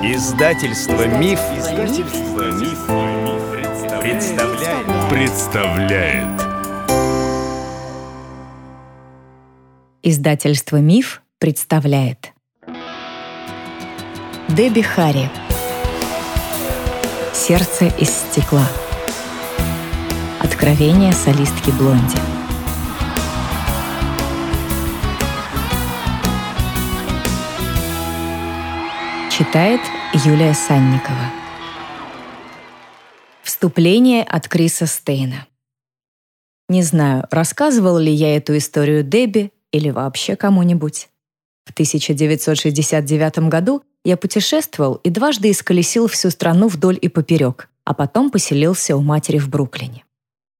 Издательство Миф, Издательство Миф, представляет. представляет. Издательство Миф представляет. Дебби Харри. Сердце из стекла. Откровение солистки Блонди. Читает Юлия Санникова. Вступление от Криса Стейна. Не знаю, рассказывал ли я эту историю Дебби или вообще кому-нибудь. В 1969 году я путешествовал и дважды исколесил всю страну вдоль и поперек, а потом поселился у матери в Бруклине.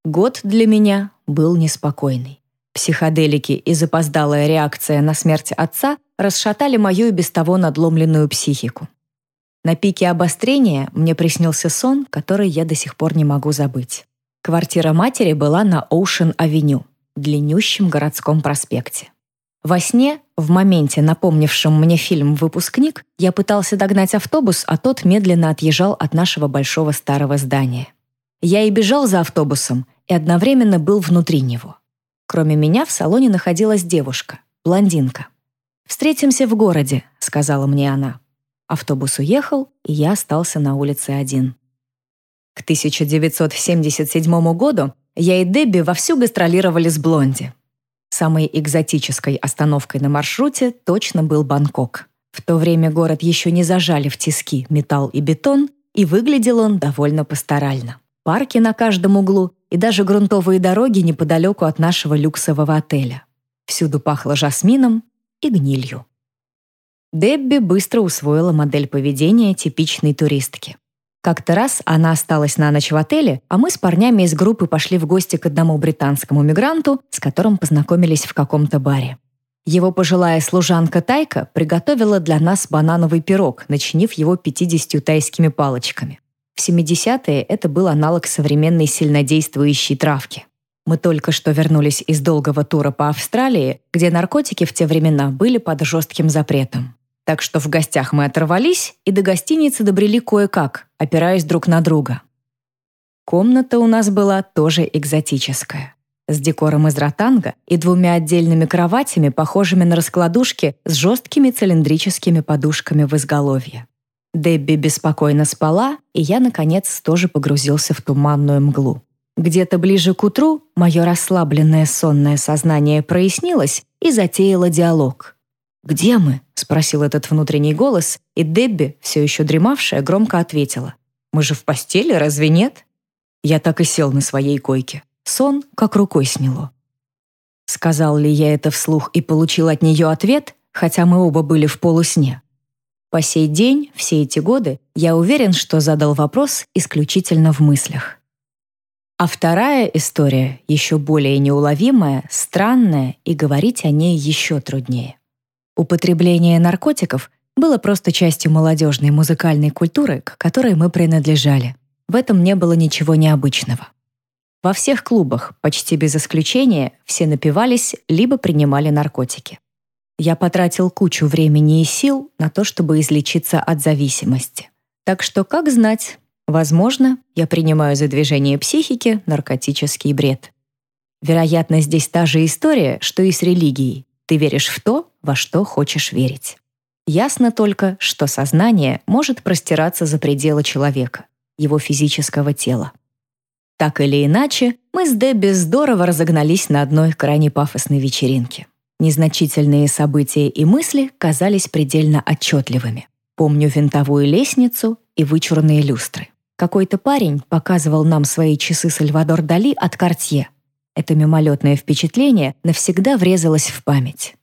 Год для меня был неспокойный. Психоделики и запоздалая реакция на смерть отца расшатали мою и без того надломленную психику. На пике обострения мне приснился сон, который я до сих пор не могу забыть. Квартира матери была на Оушен-авеню, длиннющем городском проспекте. Во сне, в моменте, напомнившем мне фильм «Выпускник», я пытался догнать автобус, а тот медленно отъезжал от нашего большого старого здания. Я и бежал за автобусом, и одновременно был внутри него. Кроме меня в салоне находилась девушка, блондинка. «Встретимся в городе», — сказала мне она. Автобус уехал, и я остался на улице один. К 1977 году я и Дебби вовсю гастролировали с Блонди. Самой экзотической остановкой на маршруте точно был Бангкок. В то время город еще не зажали в тиски металл и бетон, и выглядел он довольно пасторально. Парки на каждом углу и даже грунтовые дороги неподалеку от нашего люксового отеля. Всюду пахло жасмином и гнилью. Дебби быстро усвоила модель поведения типичной туристки. Как-то раз она осталась на ночь в отеле, а мы с парнями из группы пошли в гости к одному британскому мигранту, с которым познакомились в каком-то баре. Его пожилая служанка Тайка приготовила для нас банановый пирог, начинив его 50 тайскими палочками. В 70-е это был аналог современной сильнодействующей травки. Мы только что вернулись из долгого тура по Австралии, где наркотики в те времена были под жестким запретом. Так что в гостях мы оторвались и до гостиницы добрели кое-как, опираясь друг на друга. Комната у нас была тоже экзотическая. С декором из ротанга и двумя отдельными кроватями, похожими на раскладушки с жесткими цилиндрическими подушками в изголовье. Дебби беспокойно спала, и я, наконец, тоже погрузился в туманную мглу. Где-то ближе к утру мое расслабленное сонное сознание прояснилось и затеяло диалог. «Где мы?» — спросил этот внутренний голос, и Дебби, все еще дремавшая, громко ответила. «Мы же в постели, разве нет?» Я так и сел на своей койке. Сон как рукой сняло. Сказал ли я это вслух и получил от нее ответ, хотя мы оба были в полусне? По сей день, все эти годы, я уверен, что задал вопрос исключительно в мыслях. А вторая история, еще более неуловимая, странная, и говорить о ней еще труднее. Употребление наркотиков было просто частью молодежной музыкальной культуры, к которой мы принадлежали. В этом не было ничего необычного. Во всех клубах, почти без исключения, все напивались либо принимали наркотики. Я потратил кучу времени и сил на то, чтобы излечиться от зависимости. Так что, как знать, возможно, я принимаю за движение психики наркотический бред. Вероятно, здесь та же история, что и с религией. Ты веришь в то, во что хочешь верить. Ясно только, что сознание может простираться за пределы человека, его физического тела. Так или иначе, мы с Дебби здорово разогнались на одной крайне пафосной вечеринке. Незначительные события и мысли казались предельно отчетливыми. Помню винтовую лестницу и вычурные люстры. Какой-то парень показывал нам свои часы Сальвадор Дали от Картье, это мимолетное впечатление навсегда врезалось в память.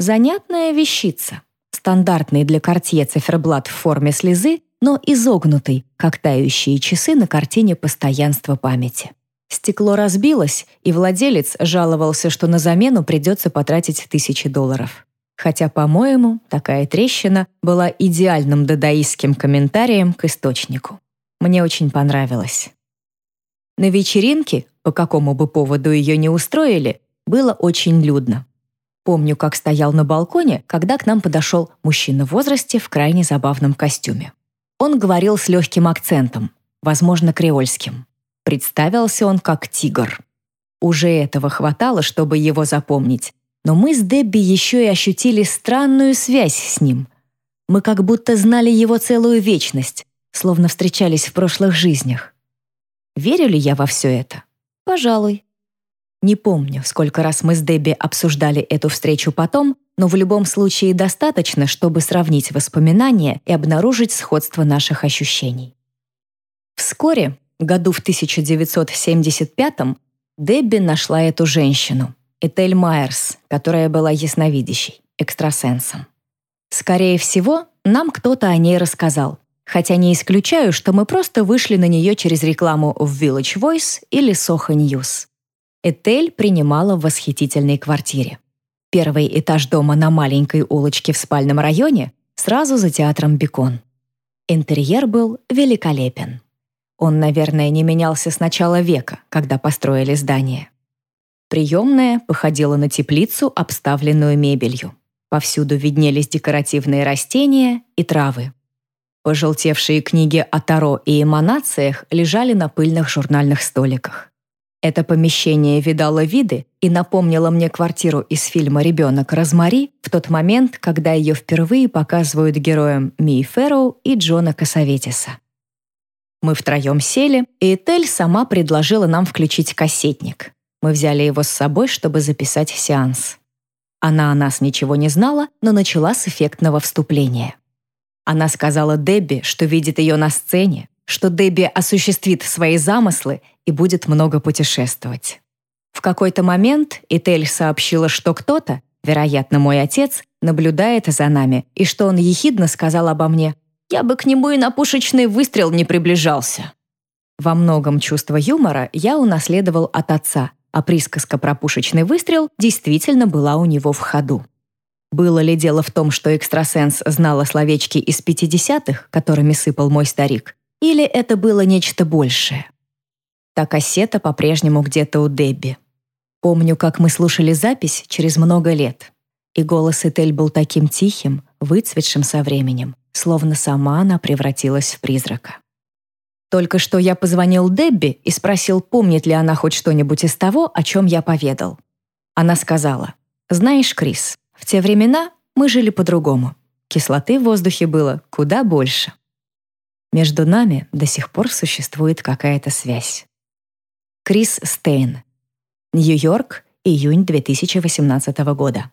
Занятная вещица. Стандартный для кортье циферблат в форме слезы, но изогнутый, как тающие часы на картине постоянства памяти. Стекло разбилось, и владелец жаловался, что на замену придется потратить тысячи долларов. Хотя, по-моему, такая трещина была идеальным дадаистским комментарием к источнику. Мне очень понравилось. На вечеринке, по какому бы поводу ее не устроили, было очень людно. Помню, как стоял на балконе, когда к нам подошел мужчина в возрасте в крайне забавном костюме. Он говорил с легким акцентом, возможно, креольским. Представился он как тигр. Уже этого хватало, чтобы его запомнить. Но мы с Дебби еще и ощутили странную связь с ним. Мы как будто знали его целую вечность, словно встречались в прошлых жизнях. Верю ли я во все это? Пожалуй. Не помню, сколько раз мы с Дебби обсуждали эту встречу потом, но в любом случае достаточно, чтобы сравнить воспоминания и обнаружить сходство наших ощущений. Вскоре, году в 1975 Дебби нашла эту женщину, Этель Майерс, которая была ясновидящей, экстрасенсом. Скорее всего, нам кто-то о ней рассказал, хотя не исключаю, что мы просто вышли на нее через рекламу в Village Voice или Soho News. Этель принимала в восхитительной квартире. Первый этаж дома на маленькой улочке в спальном районе, сразу за театром Бекон. Интерьер был великолепен. Он, наверное, не менялся с начала века, когда построили здание. Приемная походила на теплицу, обставленную мебелью. Повсюду виднелись декоративные растения и травы. Пожелтевшие книги о Таро и эманациях лежали на пыльных журнальных столиках. Это помещение видало виды и напомнило мне квартиру из фильма «Ребенок Розмари» в тот момент, когда ее впервые показывают героям Мии Фэрроу и Джона Касаветиса. Мы втроем сели, и Этель сама предложила нам включить кассетник. Мы взяли его с собой, чтобы записать сеанс. Она о нас ничего не знала, но начала с эффектного вступления. Она сказала Дебби, что видит ее на сцене, что Дебби осуществит свои замыслы и будет много путешествовать. В какой-то момент Этель сообщила, что кто-то, вероятно, мой отец, наблюдает за нами, и что он ехидно сказал обо мне «Я бы к нему и на пушечный выстрел не приближался». Во многом чувство юмора я унаследовал от отца, а присказка про пушечный выстрел действительно была у него в ходу. Было ли дело в том, что экстрасенс знал о словечке из 50-х, которыми сыпал мой старик, или это было нечто большее? Та кассета по-прежнему где-то у Дебби. Помню, как мы слушали запись через много лет. И голос Этель был таким тихим, выцветшим со временем, словно сама она превратилась в призрака. Только что я позвонил Дебби и спросил, помнит ли она хоть что-нибудь из того, о чем я поведал. Она сказала, «Знаешь, Крис, в те времена мы жили по-другому. Кислоты в воздухе было куда больше». Между нами до сих пор существует какая-то связь. Крис Стейн. Нью-Йорк, июнь 2018 года.